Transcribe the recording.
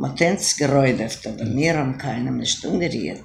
Man hat geräudert, aber mir haben keinem nicht umgerührt.